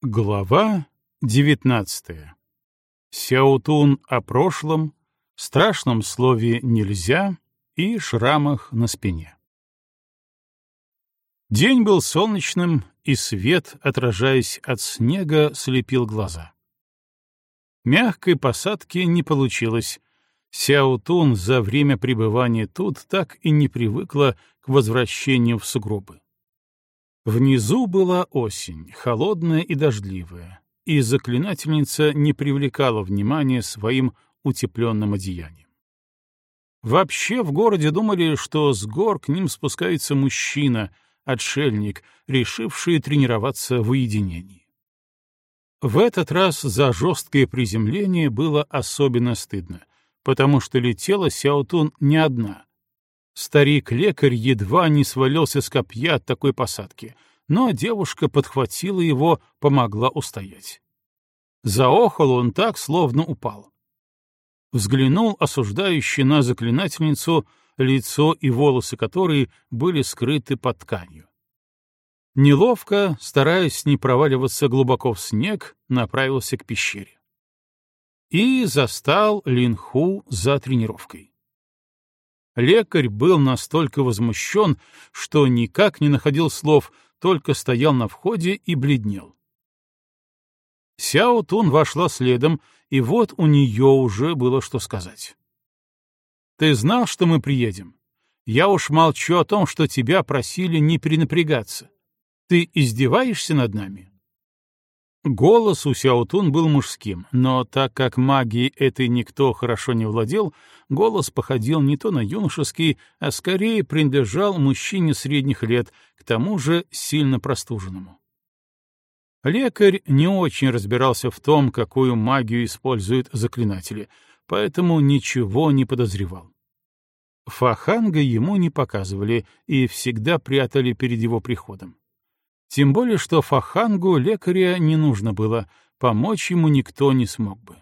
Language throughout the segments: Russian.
Глава девятнадцатая. Сяутун о прошлом, страшном слове «нельзя» и шрамах на спине. День был солнечным, и свет, отражаясь от снега, слепил глаза. Мягкой посадки не получилось. Сяутун за время пребывания тут так и не привыкла к возвращению в сугробы. Внизу была осень, холодная и дождливая, и заклинательница не привлекала внимания своим утепленным одеянием. Вообще в городе думали, что с гор к ним спускается мужчина, отшельник, решивший тренироваться в уединении. В этот раз за жесткое приземление было особенно стыдно, потому что летела Сяотун не одна, Старик-лекарь едва не свалился с копья от такой посадки, но девушка подхватила его, помогла устоять. Заохал он так, словно упал. Взглянул осуждающий на заклинательницу, лицо и волосы которой были скрыты под тканью. Неловко, стараясь не проваливаться глубоко в снег, направился к пещере. И застал Линху за тренировкой. Лекарь был настолько возмущен, что никак не находил слов, только стоял на входе и бледнел. Сяо Тун вошла следом, и вот у нее уже было что сказать. «Ты знал, что мы приедем? Я уж молчу о том, что тебя просили не перенапрягаться. Ты издеваешься над нами?» Голос у Сяотун был мужским, но так как магией этой никто хорошо не владел, голос походил не то на юношеский, а скорее принадлежал мужчине средних лет, к тому же сильно простуженному. Лекарь не очень разбирался в том, какую магию используют заклинатели, поэтому ничего не подозревал. Фаханга ему не показывали и всегда прятали перед его приходом. Тем более, что Фахангу лекаря не нужно было, помочь ему никто не смог бы.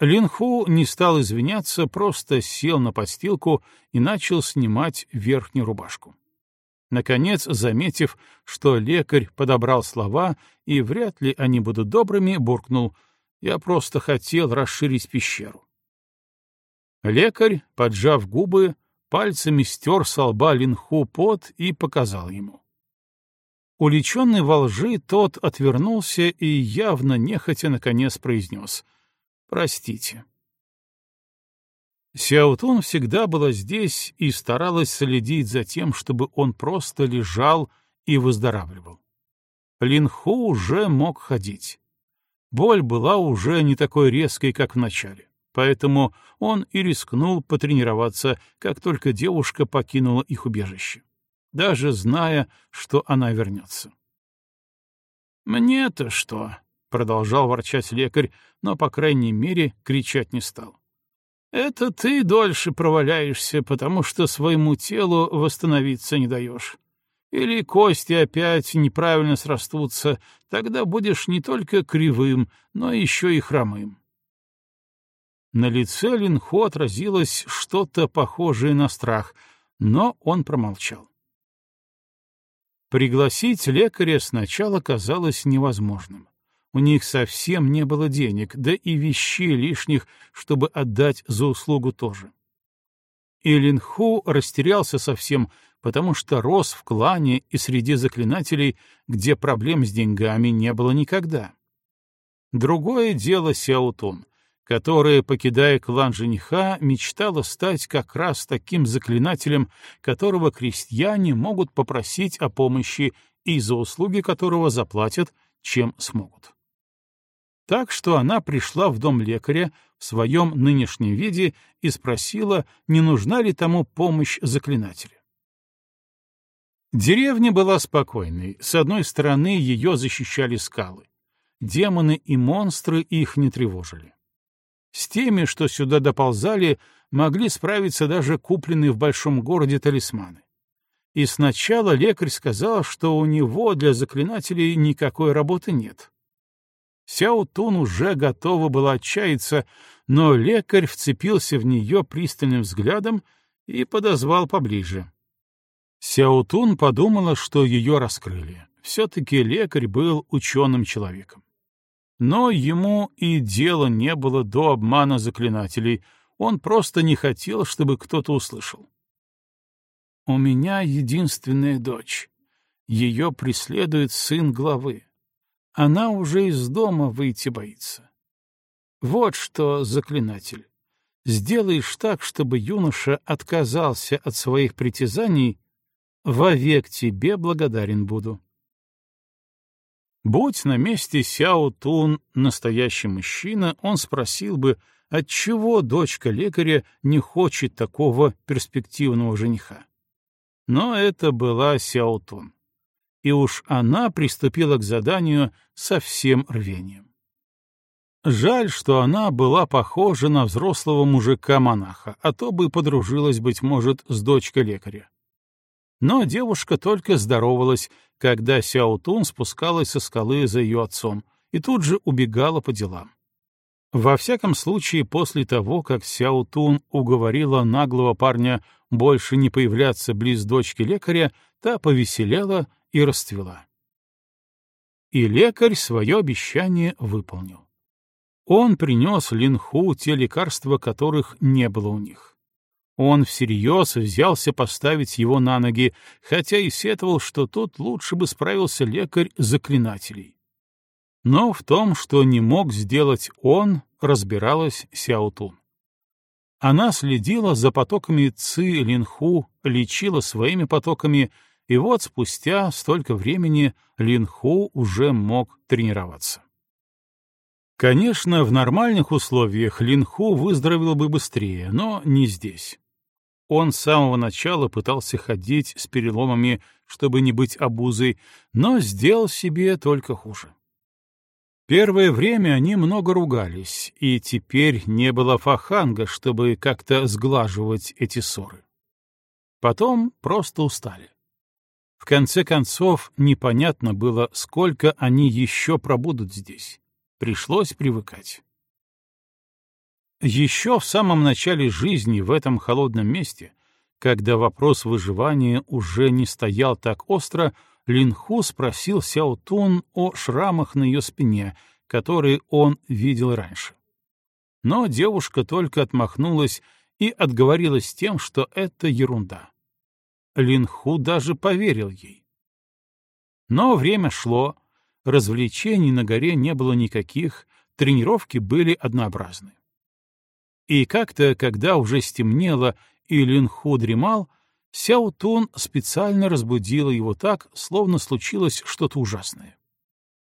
Линху не стал извиняться, просто сел на подстилку и начал снимать верхнюю рубашку. Наконец, заметив, что лекарь подобрал слова, и вряд ли они будут добрыми, буркнул «Я просто хотел расширить пещеру». Лекарь, поджав губы, пальцами стер с лба Линху пот и показал ему. Уличенный во лжи, тот отвернулся и явно нехотя наконец произнес «Простите». Сяутун всегда была здесь и старалась следить за тем, чтобы он просто лежал и выздоравливал. Линху уже мог ходить. Боль была уже не такой резкой, как в начале, поэтому он и рискнул потренироваться, как только девушка покинула их убежище даже зная, что она вернется. «Мне-то что?» — продолжал ворчать лекарь, но, по крайней мере, кричать не стал. «Это ты дольше проваляешься, потому что своему телу восстановиться не даешь. Или кости опять неправильно срастутся, тогда будешь не только кривым, но еще и хромым». На лице Линхо отразилось что-то похожее на страх, но он промолчал. Пригласить лекаря сначала казалось невозможным. У них совсем не было денег, да и вещей лишних, чтобы отдать за услугу тоже. И Линху растерялся совсем, потому что рос в клане и среди заклинателей, где проблем с деньгами не было никогда. Другое дело Сяутун которая, покидая клан жениха, мечтала стать как раз таким заклинателем, которого крестьяне могут попросить о помощи и за услуги которого заплатят, чем смогут. Так что она пришла в дом лекаря в своем нынешнем виде и спросила, не нужна ли тому помощь заклинателя. Деревня была спокойной, с одной стороны ее защищали скалы. Демоны и монстры их не тревожили. С теми, что сюда доползали, могли справиться даже купленные в большом городе талисманы. И сначала лекарь сказал, что у него для заклинателей никакой работы нет. Сяо Тун уже готова была отчаяться, но лекарь вцепился в нее пристальным взглядом и подозвал поближе. Сяо Тун подумала, что ее раскрыли. все-таки лекарь был ученым человеком. Но ему и дела не было до обмана заклинателей, он просто не хотел, чтобы кто-то услышал. «У меня единственная дочь. Ее преследует сын главы. Она уже из дома выйти боится. Вот что, заклинатель, сделаешь так, чтобы юноша отказался от своих притязаний, вовек тебе благодарен буду. Будь на месте Сяо Тун настоящий мужчина, он спросил бы, отчего дочка лекаря не хочет такого перспективного жениха. Но это была Сяо Тун. И уж она приступила к заданию со всем рвением. Жаль, что она была похожа на взрослого мужика-монаха, а то бы подружилась, быть может, с дочкой лекаря. Но девушка только здоровалась, когда Сяутун спускалась со скалы за ее отцом, и тут же убегала по делам. Во всяком случае, после того, как Сяутун уговорила наглого парня больше не появляться близ дочки лекаря, та повеселела и расцвела. И лекарь свое обещание выполнил. Он принес Линху те лекарства, которых не было у них. Он всерьез взялся поставить его на ноги, хотя и сетовал, что тот лучше бы справился лекарь заклинателей. Но в том, что не мог сделать он, разбиралась Сяутун. Она следила за потоками Ци Линху, лечила своими потоками, и вот спустя столько времени Линху уже мог тренироваться. Конечно, в нормальных условиях Линху выздоровел бы быстрее, но не здесь. Он с самого начала пытался ходить с переломами, чтобы не быть обузой, но сделал себе только хуже. Первое время они много ругались, и теперь не было фаханга, чтобы как-то сглаживать эти ссоры. Потом просто устали. В конце концов, непонятно было, сколько они еще пробудут здесь. Пришлось привыкать. Еще в самом начале жизни в этом холодном месте, когда вопрос выживания уже не стоял так остро, Линху спросил Сяо Тун о шрамах на ее спине, которые он видел раньше. Но девушка только отмахнулась и отговорилась тем, что это ерунда. Линху даже поверил ей. Но время шло, развлечений на горе не было никаких, тренировки были однообразны. И как-то, когда уже стемнело и Линху дремал, Сяо Тун специально разбудила его так, словно случилось что-то ужасное.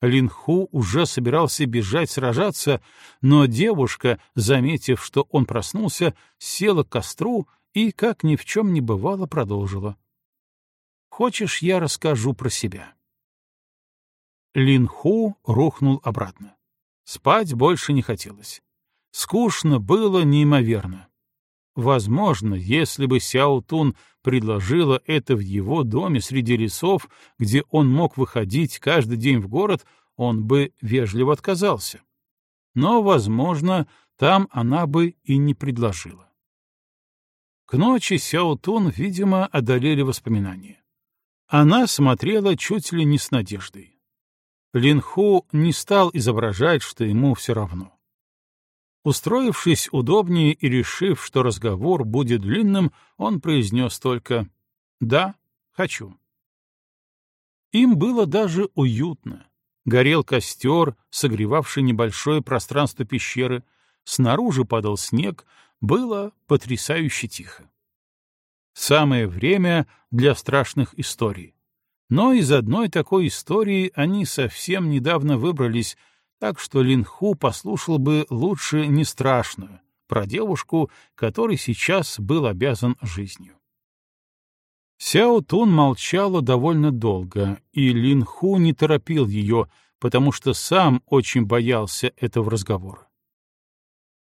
Линху уже собирался бежать сражаться, но девушка, заметив, что он проснулся, села к костру и, как ни в чем не бывало, продолжила. «Хочешь, я расскажу про себя?» Линху рухнул обратно. Спать больше не хотелось. Скучно было неимоверно. Возможно, если бы Сяо Тун предложила это в его доме среди лесов, где он мог выходить каждый день в город, он бы вежливо отказался. Но, возможно, там она бы и не предложила. К ночи Сяо Тун, видимо, одолели воспоминания. Она смотрела чуть ли не с надеждой. Линху не стал изображать, что ему все равно. Устроившись удобнее и решив, что разговор будет длинным, он произнес только «Да, хочу». Им было даже уютно. Горел костер, согревавший небольшое пространство пещеры, снаружи падал снег, было потрясающе тихо. Самое время для страшных историй. Но из одной такой истории они совсем недавно выбрались, так что Линху послушал бы лучше не страшную, про девушку, которой сейчас был обязан жизнью. Сяо Тун молчала довольно долго, и Линху не торопил ее, потому что сам очень боялся этого разговора.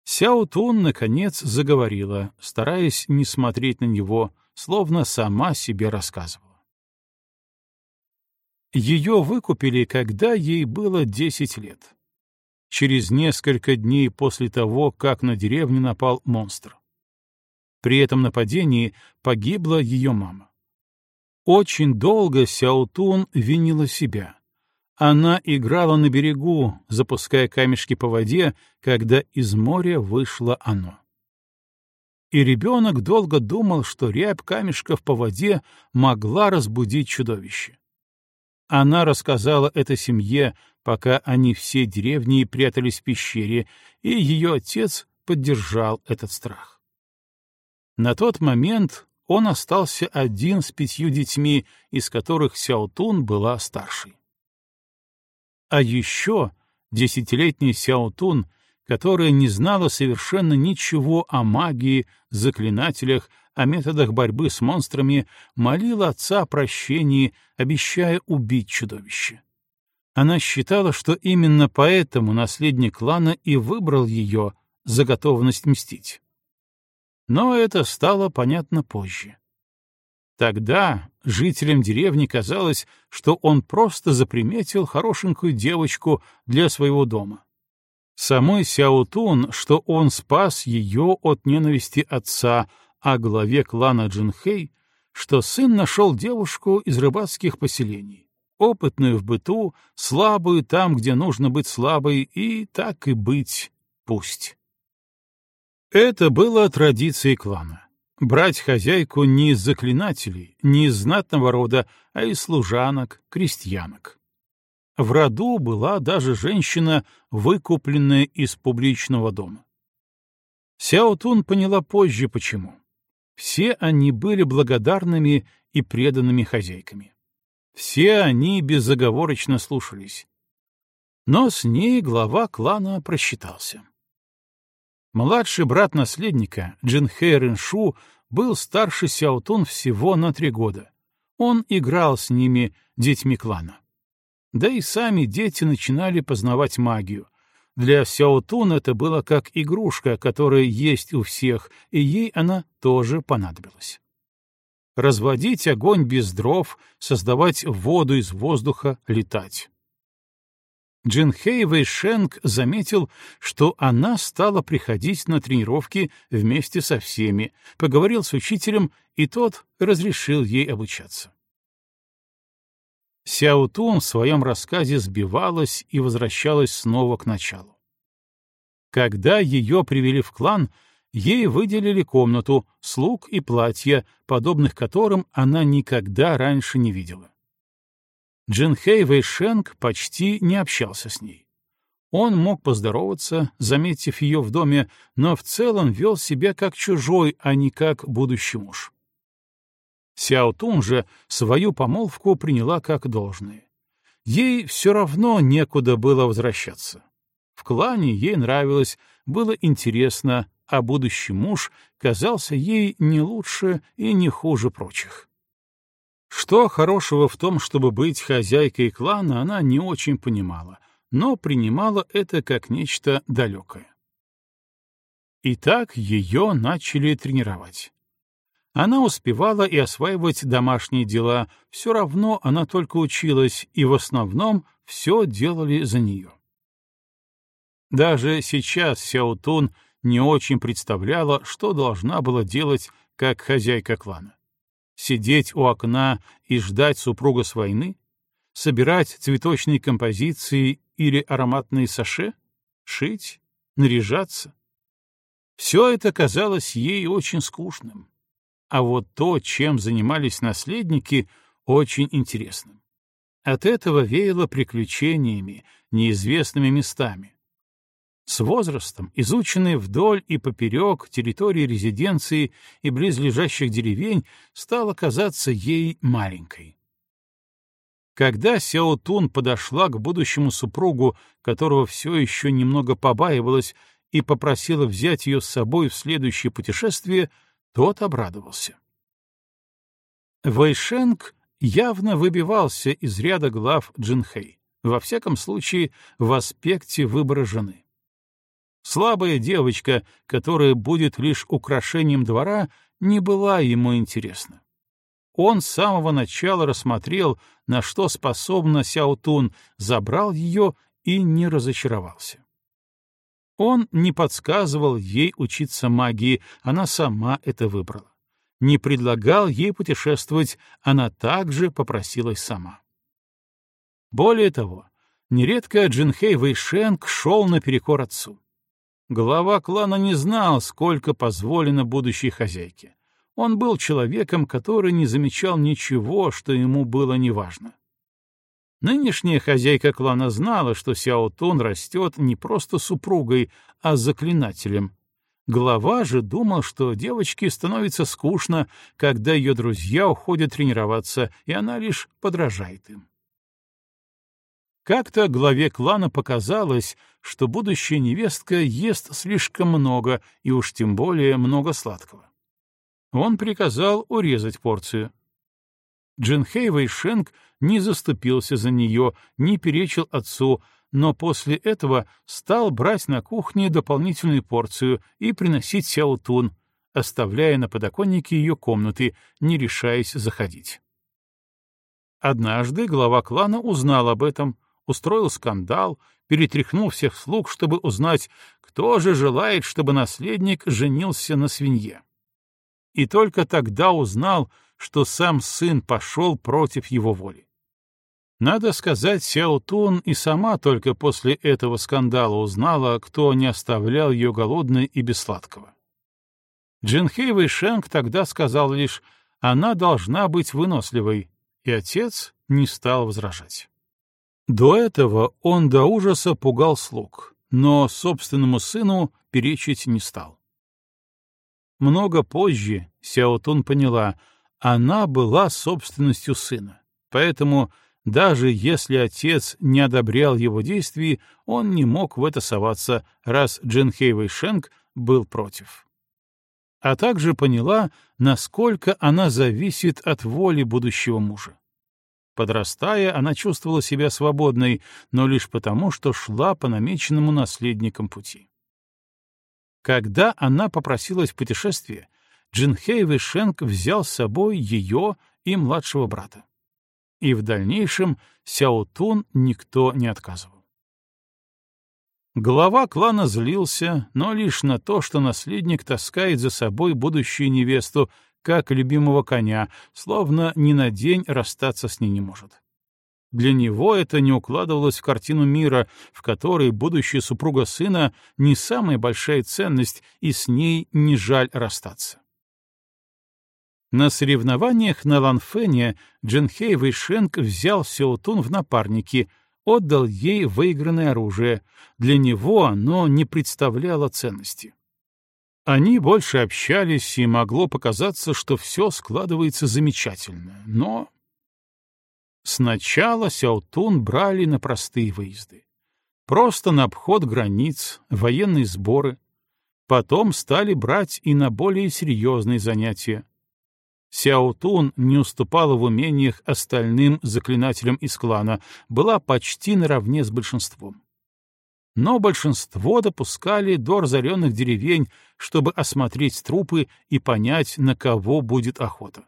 Сяо Тун, наконец, заговорила, стараясь не смотреть на него, словно сама себе рассказывала. Ее выкупили, когда ей было 10 лет. Через несколько дней после того, как на деревню напал монстр. При этом нападении погибла ее мама. Очень долго Сяутун винила себя. Она играла на берегу, запуская камешки по воде, когда из моря вышло оно. И ребенок долго думал, что рябь камешков по воде могла разбудить чудовище. Она рассказала это семье, пока они все деревни прятались в пещере, и ее отец поддержал этот страх. На тот момент он остался один с пятью детьми, из которых Сяотун была старшей. А еще десятилетний Сяотун, которая не знала совершенно ничего о магии, заклинателях, о методах борьбы с монстрами, молила отца о прощении, обещая убить чудовище. Она считала, что именно поэтому наследник клана и выбрал ее за готовность мстить. Но это стало понятно позже. Тогда жителям деревни казалось, что он просто заприметил хорошенькую девочку для своего дома. Самой Сяотун, что он спас ее от ненависти отца, а главе клана Джинхэй, что сын нашел девушку из рыбацких поселений, опытную в быту, слабую там, где нужно быть слабой, и так и быть пусть. Это было традицией клана брать хозяйку не из заклинателей, не из знатного рода, а из служанок, крестьянок. В роду была даже женщина, выкупленная из публичного дома. Сяо Тун поняла позже, почему. Все они были благодарными и преданными хозяйками. Все они безоговорочно слушались. Но с ней глава клана просчитался. Младший брат наследника, Джинхэ Риншу, был старше Сяотун всего на три года. Он играл с ними, детьми клана. Да и сами дети начинали познавать магию. Для Сяотун это было как игрушка, которая есть у всех, и ей она тоже понадобилась. Разводить огонь без дров, создавать воду из воздуха, летать. Джинхэй Вэйшенг заметил, что она стала приходить на тренировки вместе со всеми, поговорил с учителем, и тот разрешил ей обучаться. Сяо Тун в своем рассказе сбивалась и возвращалась снова к началу. Когда ее привели в клан, ей выделили комнату, слуг и платья, подобных которым она никогда раньше не видела. Джинхэй Вэйшенг почти не общался с ней. Он мог поздороваться, заметив ее в доме, но в целом вел себя как чужой, а не как будущий муж. Сяо Тун же свою помолвку приняла как должное. Ей все равно некуда было возвращаться. В клане ей нравилось, было интересно, а будущий муж казался ей не лучше и не хуже прочих. Что хорошего в том, чтобы быть хозяйкой клана, она не очень понимала, но принимала это как нечто далекое. Итак, ее начали тренировать. Она успевала и осваивать домашние дела, все равно она только училась, и в основном все делали за нее. Даже сейчас Сяутун не очень представляла, что должна была делать как хозяйка клана. Сидеть у окна и ждать супруга с войны? Собирать цветочные композиции или ароматные саше? Шить? Наряжаться? Все это казалось ей очень скучным. А вот то, чем занимались наследники, очень интересным. От этого веяло приключениями, неизвестными местами. С возрастом изученные вдоль и поперек территории резиденции и близлежащих деревень стала казаться ей маленькой. Когда Сяо Тун подошла к будущему супругу, которого все еще немного побаивалась, и попросила взять ее с собой в следующее путешествие, тот обрадовался. Вэйшенг явно выбивался из ряда глав Джинхэй, во всяком случае в аспекте выбора жены. Слабая девочка, которая будет лишь украшением двора, не была ему интересна. Он с самого начала рассмотрел, на что способна Сяотун, забрал ее и не разочаровался. Он не подсказывал ей учиться магии, она сама это выбрала. не предлагал ей путешествовать, она также попросилась сама. Более того, нередко Джинхей Вэйшенг шел наперекор отцу. Глава клана не знал, сколько позволено будущей хозяйке. Он был человеком, который не замечал ничего, что ему было неважно. Нынешняя хозяйка клана знала, что Сяо Тун растет не просто супругой, а заклинателем. Глава же думал, что девочке становится скучно, когда ее друзья уходят тренироваться, и она лишь подражает им. Как-то главе клана показалось, что будущая невестка ест слишком много, и уж тем более много сладкого. Он приказал урезать порцию. Джинхей Вэйшенг не заступился за нее, не перечил отцу, но после этого стал брать на кухне дополнительную порцию и приносить Сяотун, оставляя на подоконнике ее комнаты, не решаясь заходить. Однажды глава клана узнал об этом, устроил скандал, перетряхнул всех слуг, чтобы узнать, кто же желает, чтобы наследник женился на свинье. И только тогда узнал, что сам сын пошел против его воли. Надо сказать, Сяо Тун и сама только после этого скандала узнала, кто не оставлял ее голодной и без сладкого. Джинхей Вэйшенг тогда сказал лишь, она должна быть выносливой, и отец не стал возражать. До этого он до ужаса пугал слуг, но собственному сыну перечить не стал. Много позже Сяо Тун поняла, она была собственностью сына, поэтому даже если отец не одобрял его действий, он не мог в это соваться, раз Джинхей Вэйшенг был против. А также поняла, насколько она зависит от воли будущего мужа. Подрастая, она чувствовала себя свободной, но лишь потому, что шла по намеченному наследникам пути. Когда она попросилась в путешествие, Джинхей Вэйшенг взял с собой ее и младшего брата и в дальнейшем Сяо Тун никто не отказывал. Глава клана злился, но лишь на то, что наследник таскает за собой будущую невесту, как любимого коня, словно ни на день расстаться с ней не может. Для него это не укладывалось в картину мира, в которой будущая супруга сына не самая большая ценность, и с ней не жаль расстаться. На соревнованиях на Ланфене Джинхей Вэйшенг взял Сеутун в напарники, отдал ей выигранное оружие. Для него оно не представляло ценности. Они больше общались, и могло показаться, что все складывается замечательно, но... Сначала Сяутун брали на простые выезды. Просто на обход границ, военные сборы. Потом стали брать и на более серьезные занятия. Сяотун не уступала в умениях остальным заклинателям из клана, была почти наравне с большинством. Но большинство допускали до разоренных деревень, чтобы осмотреть трупы и понять, на кого будет охота.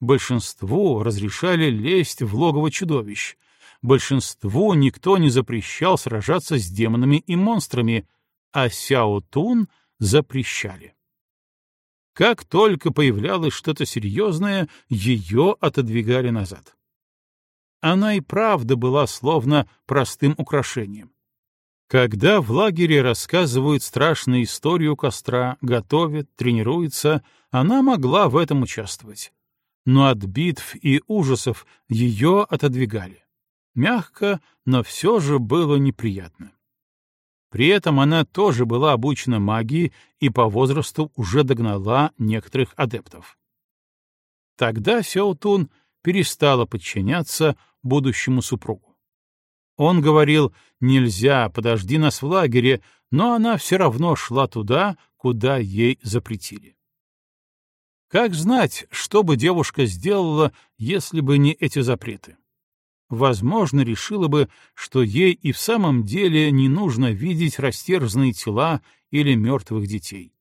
Большинству разрешали лезть в логово чудовищ. Большинству никто не запрещал сражаться с демонами и монстрами, а Сяо Тун запрещали. Как только появлялось что-то серьезное, ее отодвигали назад. Она и правда была словно простым украшением. Когда в лагере рассказывают страшную историю костра, готовят, тренируются, она могла в этом участвовать. Но от битв и ужасов ее отодвигали. Мягко, но все же было неприятно. При этом она тоже была обучена магии и по возрасту уже догнала некоторых адептов. Тогда Сяотун перестала подчиняться будущему супругу. Он говорил «нельзя, подожди нас в лагере», но она все равно шла туда, куда ей запретили. Как знать, что бы девушка сделала, если бы не эти запреты? возможно, решила бы, что ей и в самом деле не нужно видеть растерзанные тела или мертвых детей.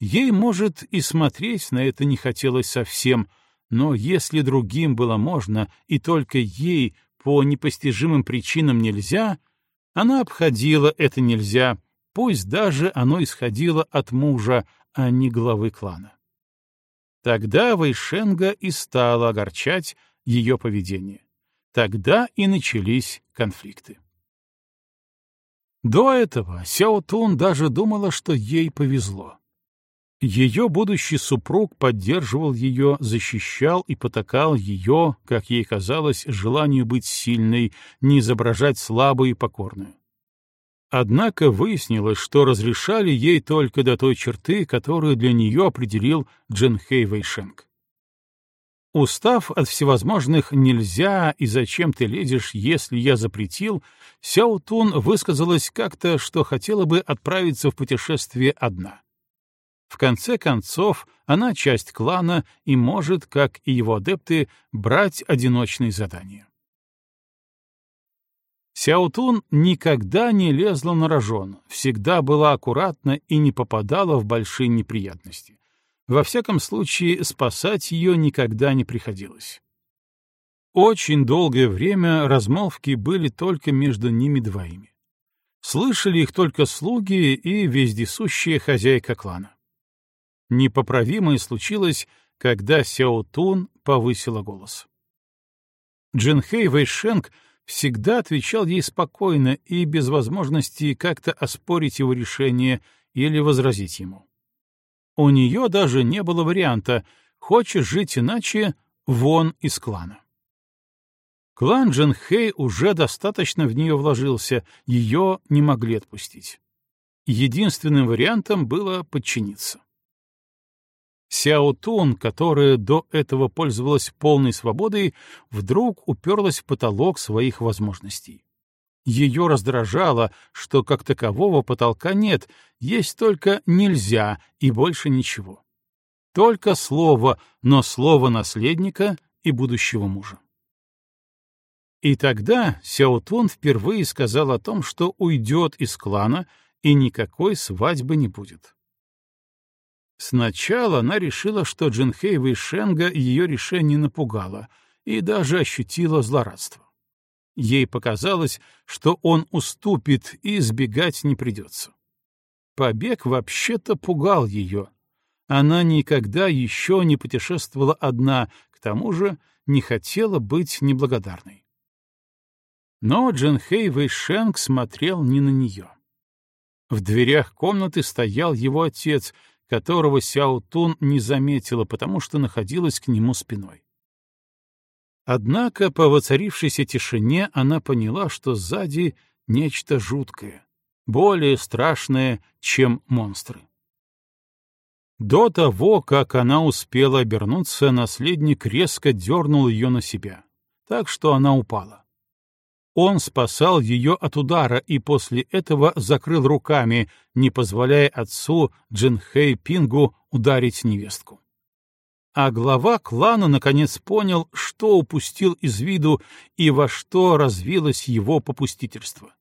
Ей, может, и смотреть на это не хотелось совсем, но если другим было можно, и только ей по непостижимым причинам нельзя, она обходила это нельзя, пусть даже оно исходило от мужа, а не главы клана. Тогда Вайшенга и стала огорчать ее поведение. Тогда и начались конфликты. До этого Сяо Тун даже думала, что ей повезло. Ее будущий супруг поддерживал ее, защищал и потакал ее, как ей казалось, желанию быть сильной, не изображать слабую и покорную. Однако выяснилось, что разрешали ей только до той черты, которую для нее определил Джинхэй Вэйшенг. Устав от всевозможных «нельзя» и «зачем ты лезешь, если я запретил», Сяо Тун высказалась как-то, что хотела бы отправиться в путешествие одна. В конце концов, она часть клана и может, как и его адепты, брать одиночные задания. Сяотун никогда не лезла на рожон, всегда была аккуратна и не попадала в большие неприятности. Во всяком случае, спасать ее никогда не приходилось. Очень долгое время размолвки были только между ними двоими. Слышали их только слуги и вездесущая хозяйка клана. Непоправимое случилось, когда Сяо Тун повысила голос. Джинхэй Вэйшенг всегда отвечал ей спокойно и без возможности как-то оспорить его решение или возразить ему. У нее даже не было варианта «хочешь жить иначе — вон из клана». Клан Джинхэй уже достаточно в нее вложился, ее не могли отпустить. Единственным вариантом было подчиниться. Сяо Тун, которая до этого пользовалась полной свободой, вдруг уперлась в потолок своих возможностей. Ее раздражало, что как такового потолка нет, есть только «нельзя» и больше ничего. Только слово, но слово наследника и будущего мужа. И тогда Сяо Тун впервые сказал о том, что уйдет из клана и никакой свадьбы не будет. Сначала она решила, что Джинхэй Вэйшенга ее решение напугало и даже ощутила злорадство. Ей показалось, что он уступит и сбегать не придется. Побег вообще-то пугал ее. Она никогда еще не путешествовала одна, к тому же не хотела быть неблагодарной. Но Джинхэй Вэйшенг смотрел не на нее. В дверях комнаты стоял его отец — которого Сяо Тун не заметила, потому что находилась к нему спиной. Однако по воцарившейся тишине она поняла, что сзади нечто жуткое, более страшное, чем монстры. До того, как она успела обернуться, наследник резко дернул ее на себя, так что она упала. Он спасал ее от удара и после этого закрыл руками, не позволяя отцу Джинхэй Пингу ударить невестку. А глава клана наконец понял, что упустил из виду и во что развилось его попустительство.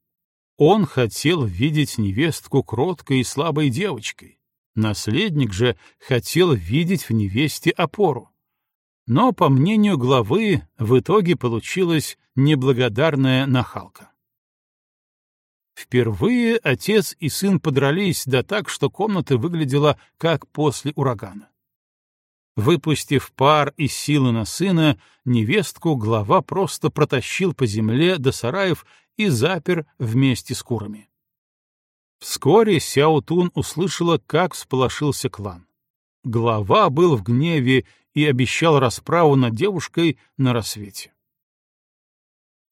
Он хотел видеть невестку кроткой и слабой девочкой. Наследник же хотел видеть в невесте опору. Но, по мнению главы, в итоге получилась неблагодарная нахалка. Впервые отец и сын подрались, да так, что комната выглядела как после урагана. Выпустив пар и силы на сына, невестку глава просто протащил по земле до сараев и запер вместе с курами. Вскоре Сяо Тун услышала, как всполошился клан. Глава был в гневе и обещал расправу над девушкой на рассвете.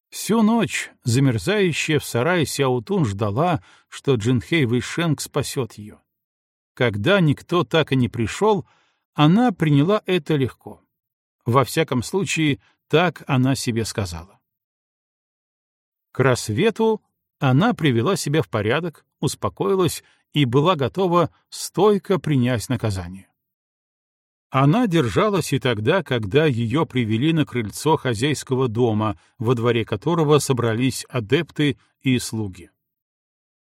Всю ночь замерзающая в сарае Сяутун ждала, что Джинхей Вэйшенг спасет ее. Когда никто так и не пришел, она приняла это легко. Во всяком случае, так она себе сказала. К рассвету она привела себя в порядок, успокоилась и была готова стойко принять наказание. Она держалась и тогда, когда ее привели на крыльцо хозяйского дома, во дворе которого собрались адепты и слуги.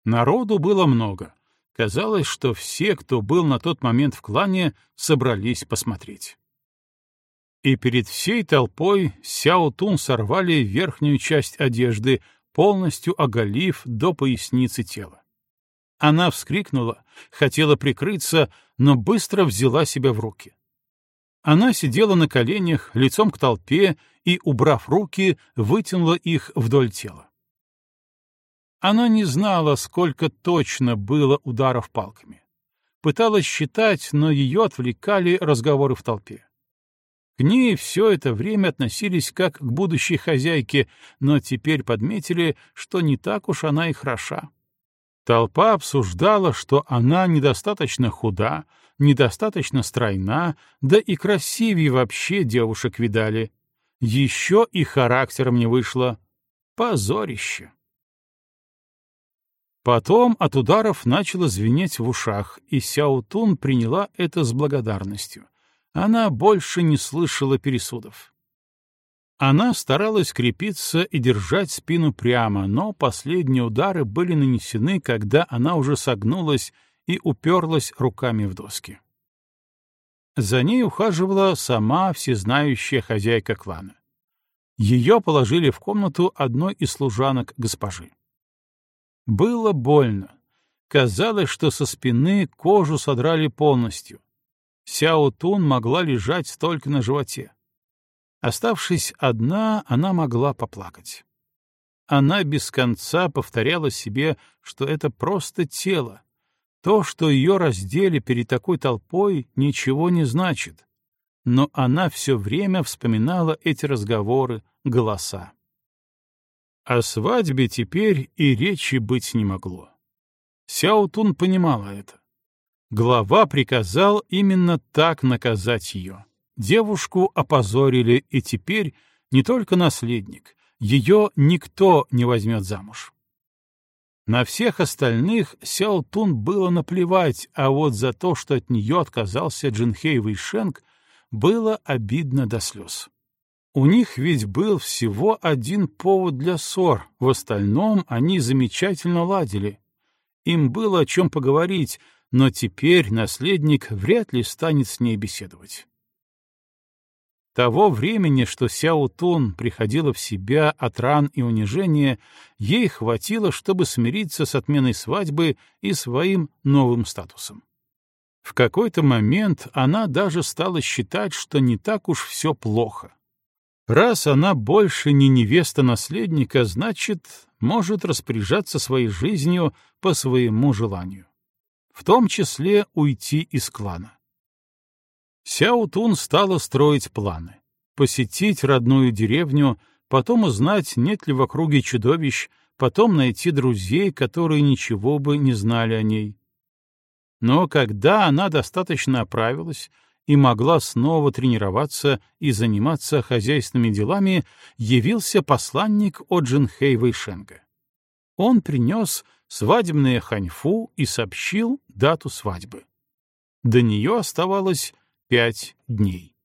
Народу было много. Казалось, что все, кто был на тот момент в клане, собрались посмотреть. И перед всей толпой Сяо Тун сорвали верхнюю часть одежды, полностью оголив до поясницы тела. Она вскрикнула, хотела прикрыться, но быстро взяла себя в руки. Она сидела на коленях, лицом к толпе, и, убрав руки, вытянула их вдоль тела. Она не знала, сколько точно было ударов палками. Пыталась считать, но ее отвлекали разговоры в толпе. К ней все это время относились как к будущей хозяйке, но теперь подметили, что не так уж она и хороша. Толпа обсуждала, что она недостаточно худа, недостаточно стройна, да и красивее вообще девушек видали. Еще и характером не вышло. Позорище. Потом от ударов начало звенеть в ушах, и Сяутун приняла это с благодарностью. Она больше не слышала пересудов. Она старалась крепиться и держать спину прямо, но последние удары были нанесены, когда она уже согнулась и уперлась руками в доски. За ней ухаживала сама всезнающая хозяйка клана. Ее положили в комнату одной из служанок госпожи. Было больно. Казалось, что со спины кожу содрали полностью. Сяо Тун могла лежать только на животе. Оставшись одна, она могла поплакать. Она без конца повторяла себе, что это просто тело. То, что ее раздели перед такой толпой, ничего не значит. Но она все время вспоминала эти разговоры, голоса. О свадьбе теперь и речи быть не могло. Сяо Тун понимала это. Глава приказал именно так наказать ее. Девушку опозорили, и теперь не только наследник, ее никто не возьмет замуж. На всех остальных Сяо Тун было наплевать, а вот за то, что от нее отказался Джинхей Вэйшенг, было обидно до слез. У них ведь был всего один повод для ссор, в остальном они замечательно ладили. Им было о чем поговорить, но теперь наследник вряд ли станет с ней беседовать. Того времени, что Сяо Тун приходила в себя от ран и унижения, ей хватило, чтобы смириться с отменой свадьбы и своим новым статусом. В какой-то момент она даже стала считать, что не так уж все плохо. Раз она больше не невеста наследника, значит, может распоряжаться своей жизнью по своему желанию в том числе уйти из клана. Сяо Тун стала строить планы. Посетить родную деревню, потом узнать, нет ли в округе чудовищ, потом найти друзей, которые ничего бы не знали о ней. Но когда она достаточно оправилась и могла снова тренироваться и заниматься хозяйственными делами, явился посланник от Джинхэй Вэйшенга. Он принес свадебное ханьфу и сообщил дату свадьбы. До нее оставалось пять дней.